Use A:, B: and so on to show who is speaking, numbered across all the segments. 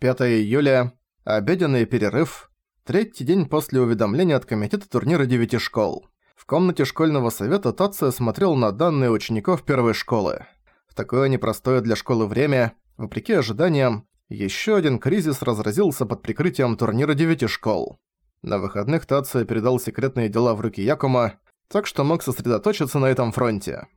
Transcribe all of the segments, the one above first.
A: 5 июля. Обеденный перерыв. Третий день после уведомления от комитета турнира девяти школ. В комнате школьного совета Тация смотрел на данные учеников первой школы. В такое непростое для школы время, вопреки ожиданиям, еще один кризис разразился под прикрытием турнира девяти школ. На выходных Тация передал секретные дела в руки Якума, так что мог сосредоточиться на этом фронте.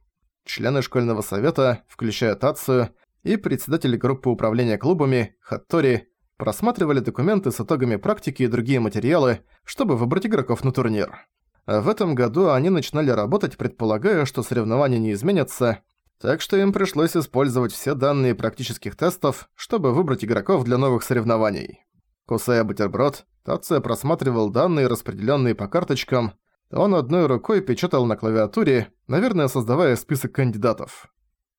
A: Члены школьного совета, включая Тацию, и председатель группы управления клубами, Хаттори, просматривали документы с итогами практики и другие материалы, чтобы выбрать игроков на турнир. А в этом году они начинали работать, предполагая, что соревнования не изменятся, так что им пришлось использовать все данные практических тестов, чтобы выбрать игроков для новых соревнований. Кусая бутерброд, Тация просматривал данные, распределенные по карточкам, он одной рукой печатал на клавиатуре, наверное, создавая список кандидатов.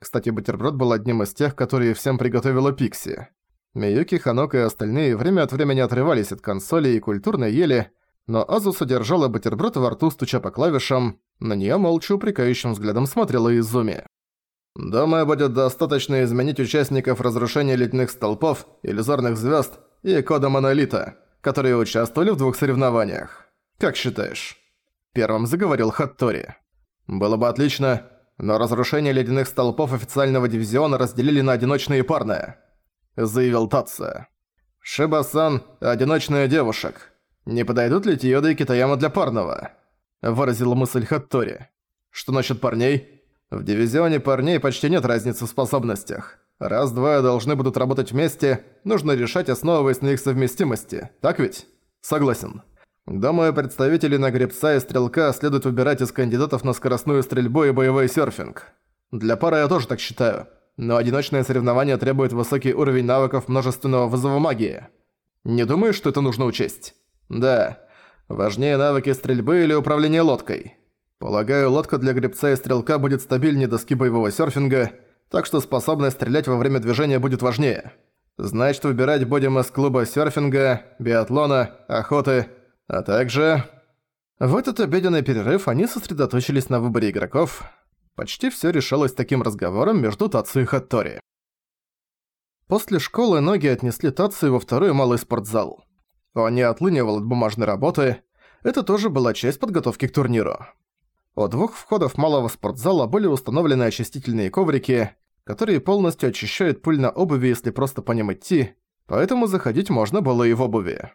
A: Кстати, бутерброд был одним из тех, которые всем приготовила Пикси. Миюки, Ханок и остальные время от времени отрывались от консоли и культурно ели, но Азу содержала бутерброд во рту, стуча по клавишам, на неё молча упрекающим взглядом смотрела Изуми. «Думаю, будет достаточно изменить участников разрушения ледяных столпов, иллюзорных звёзд и кода Монолита, которые участвовали в двух соревнованиях. Как считаешь?» Первым заговорил Хаттори. «Было бы отлично, но разрушение ледяных столпов официального дивизиона разделили на одиночные и парное», — заявил Татса. «Шиба-сан — одиночная девушек. Не подойдут ли Тиода и Китаяма для парного?» — выразила мысль Хаттори. «Что насчет парней?» «В дивизионе парней почти нет разницы в способностях. Раз двое должны будут работать вместе, нужно решать, основываясь на их совместимости. Так ведь?» «Согласен». Думаю, представителей на гребца и стрелка следует выбирать из кандидатов на скоростную стрельбу и боевой серфинг. Для пары я тоже так считаю. Но одиночное соревнование требует высокий уровень навыков множественного вызова магии. Не думаешь, что это нужно учесть? Да. Важнее навыки стрельбы или управления лодкой. Полагаю, лодка для гребца и стрелка будет стабильнее доски боевого серфинга, так что способность стрелять во время движения будет важнее. Значит, выбирать будем из клуба серфинга, биатлона, охоты а также... В этот обеденный перерыв они сосредоточились на выборе игроков. Почти всё решалось таким разговором между Тацу и Хаттори. После школы ноги отнесли Тацию во второй малый спортзал. Он не отлынивал от бумажной работы, это тоже была часть подготовки к турниру. У двух входов малого спортзала были установлены очистительные коврики, которые полностью очищают пыль на обуви, если просто по ним идти, поэтому заходить можно было и в обуви.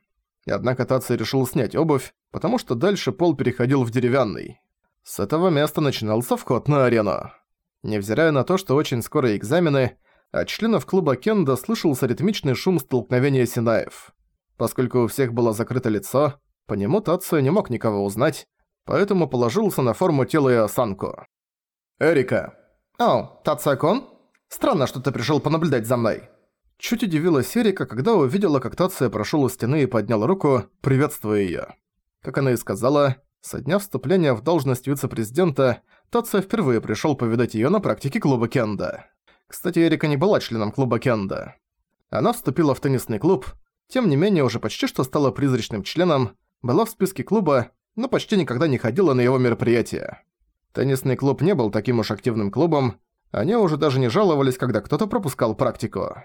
A: И однако Таци решил снять обувь, потому что дальше пол переходил в деревянный. С этого места начинался вход на арену. Невзирая на то, что очень скоро экзамены, от членов клуба Кенда слышался ритмичный шум столкновения Синаев. Поскольку у всех было закрыто лицо, по нему Тацию не мог никого узнать, поэтому положился на форму тела и осанку. «Эрика!» «О, Тация-кон? Странно, что ты пришел понаблюдать за мной». Чуть удивилась Эрика, когда увидела, как Тация прошел у стены и поднял руку, приветствуя ее. Как она и сказала, со дня вступления в должность вице-президента Тация впервые пришел повидать ее на практике клуба Кенда. Кстати, Эрика не была членом клуба Кенда. Она вступила в теннисный клуб, тем не менее уже почти что стала призрачным членом, была в списке клуба, но почти никогда не ходила на его мероприятия. Теннисный клуб не был таким уж активным клубом, они уже даже не жаловались, когда кто-то пропускал практику.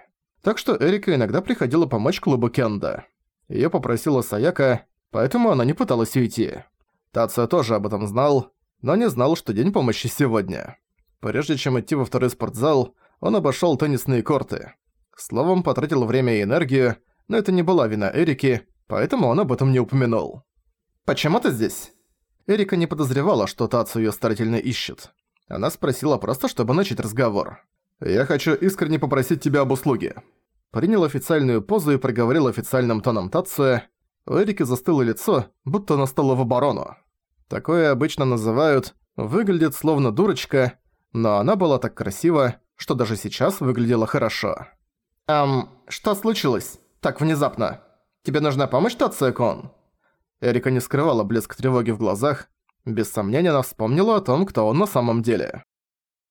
A: Так что Эрика иногда приходила помочь клубу Кенда. Её попросила Саяка, поэтому она не пыталась уйти. Тация тоже об этом знал, но не знал, что день помощи сегодня. Прежде чем идти во второй спортзал, он обошёл теннисные корты. Словом, потратил время и энергию, но это не была вина Эрики, поэтому он об этом не упомянул. «Почему ты здесь?» Эрика не подозревала, что Тацу её старательно ищет. Она спросила просто, чтобы начать разговор. «Я хочу искренне попросить тебя об услуге». Принял официальную позу и проговорил официальным тоном Тация. У Эрики застыло лицо, будто она стала в оборону. Такое обычно называют «выглядит словно дурочка», но она была так красива, что даже сейчас выглядела хорошо. «Эм, что случилось? Так внезапно? Тебе нужна помощь, Тация-кон?» Эрика не скрывала блеск тревоги в глазах. Без сомнения она вспомнила о том, кто он на самом деле.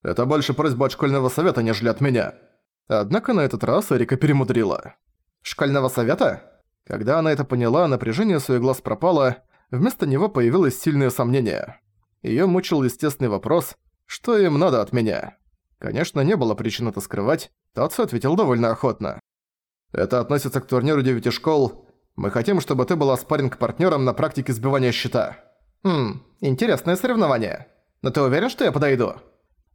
A: Это больше просьба от школьного совета, нежели от меня. Однако на этот раз Эрика перемудрила. Школьного совета? Когда она это поняла, напряжение своих глаз пропало, вместо него появилось сильное сомнение. Её мучил естественный вопрос, что им надо от меня? Конечно, не было причин это скрывать, Тацу ответил довольно охотно. Это относится к турниру девяти школ. Мы хотим, чтобы ты была спарринг-партнером на практике сбивания щита». «Хм, интересное соревнование. Но ты уверен, что я подойду?»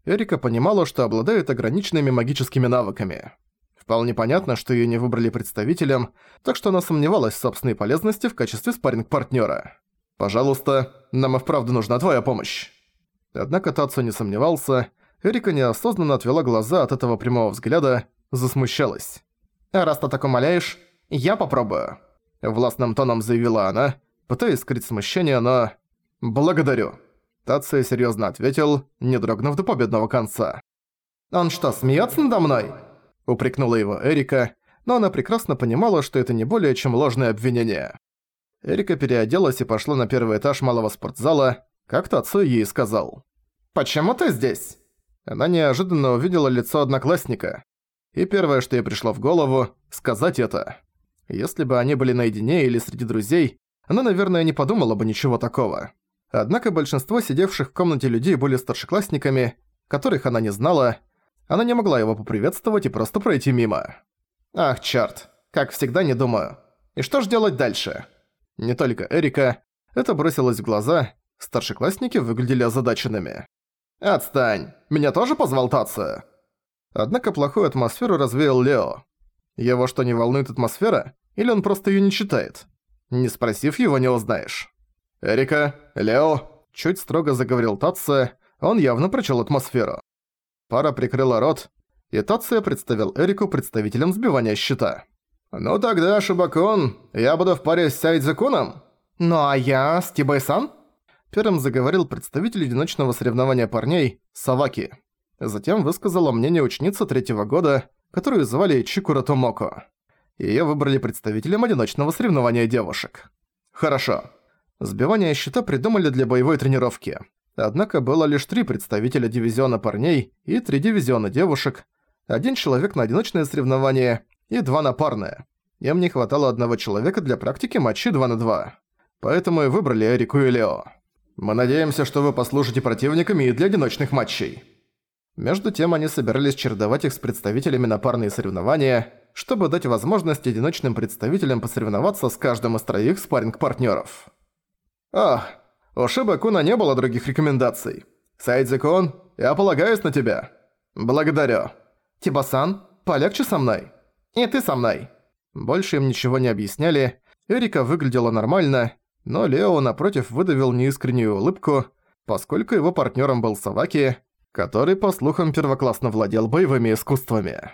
A: Эрика понимала, что обладает ограниченными магическими навыками. Вполне понятно, что её не выбрали представителем, так что она сомневалась в собственной полезности в качестве спарринг-партнёра. «Пожалуйста, нам и вправду нужна твоя помощь». Однако Тацу не сомневался, Эрика неосознанно отвела глаза от этого прямого взгляда, засмущалась. «Раз ты так умоляешь, я попробую», — властным тоном заявила она, пытаясь скрыть смущение, но... «Благодарю». Тация серьезно ответил, не дрогнув до победного конца. «Он что, смеется надо мной?» Упрекнула его Эрика, но она прекрасно понимала, что это не более чем ложное обвинение. Эрика переоделась и пошла на первый этаж малого спортзала, как Тацу ей сказал. «Почему ты здесь?» Она неожиданно увидела лицо одноклассника. И первое, что ей пришло в голову, сказать это. Если бы они были наедине или среди друзей, она, наверное, не подумала бы ничего такого. Однако большинство сидевших в комнате людей были старшеклассниками, которых она не знала. Она не могла его поприветствовать и просто пройти мимо. «Ах, чёрт, как всегда не думаю. И что ж делать дальше?» Не только Эрика, это бросилось в глаза, старшеклассники выглядели озадаченными. «Отстань! Меня тоже позвал Тация?» Однако плохую атмосферу развеял Лео. Его что, не волнует атмосфера? Или он просто её не читает? Не спросив его, не узнаешь. «Эрика, Лео», – чуть строго заговорил Татце, он явно прочел атмосферу. Пара прикрыла рот, и Татце представил Эрику представителем сбивания щита. «Ну тогда, Шибакон, я буду в паре с Сайдзекуном?» «Ну а я с Тибайсан?» Первым заговорил представитель одиночного соревнования парней Саваки. Затем высказала мнение ученица третьего года, которую звали Чикура Томоко. Её выбрали представителем одиночного соревнования девушек. Хорошо. Сбивание щита придумали для боевой тренировки. Однако было лишь три представителя дивизиона парней и три дивизиона девушек, один человек на одиночное соревнование и два на парное. Им не хватало одного человека для практики матчей 2 на 2. Поэтому и выбрали Эрику и Лео. Мы надеемся, что вы послужите противниками и для одиночных матчей. Между тем они собирались чередовать их с представителями на парные соревнования, чтобы дать возможность одиночным представителям посоревноваться с каждым из троих спарринг-партнеров. «Ах, у Шиба-куна не было других рекомендаций. Сайдзи-кун, я полагаюсь на тебя. Благодарю. Тибасан, полегче со мной. И ты со мной». Больше им ничего не объясняли, Эрика выглядела нормально, но Лео, напротив, выдавил неискреннюю улыбку, поскольку его партнером был Саваки, который, по слухам, первоклассно владел боевыми искусствами.